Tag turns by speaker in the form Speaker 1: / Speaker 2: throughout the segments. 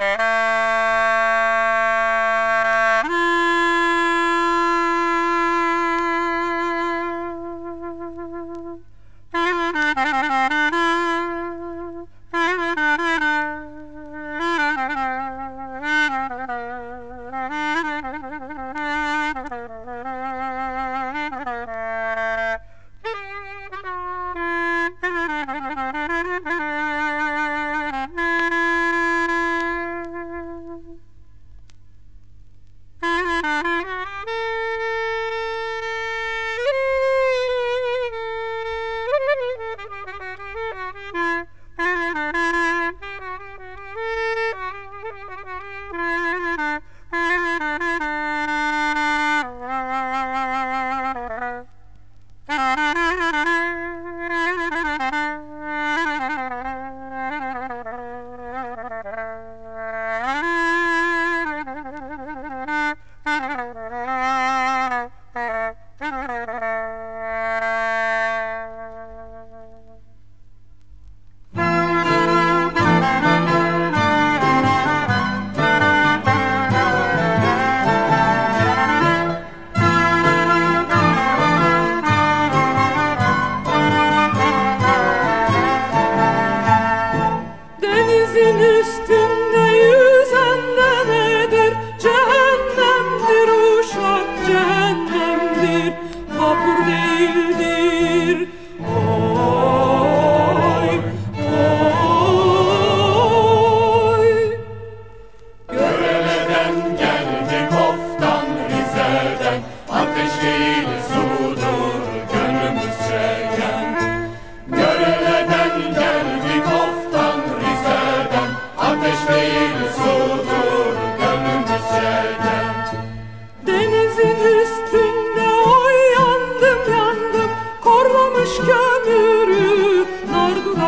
Speaker 1: Yeah. Thank you.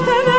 Speaker 2: işte ne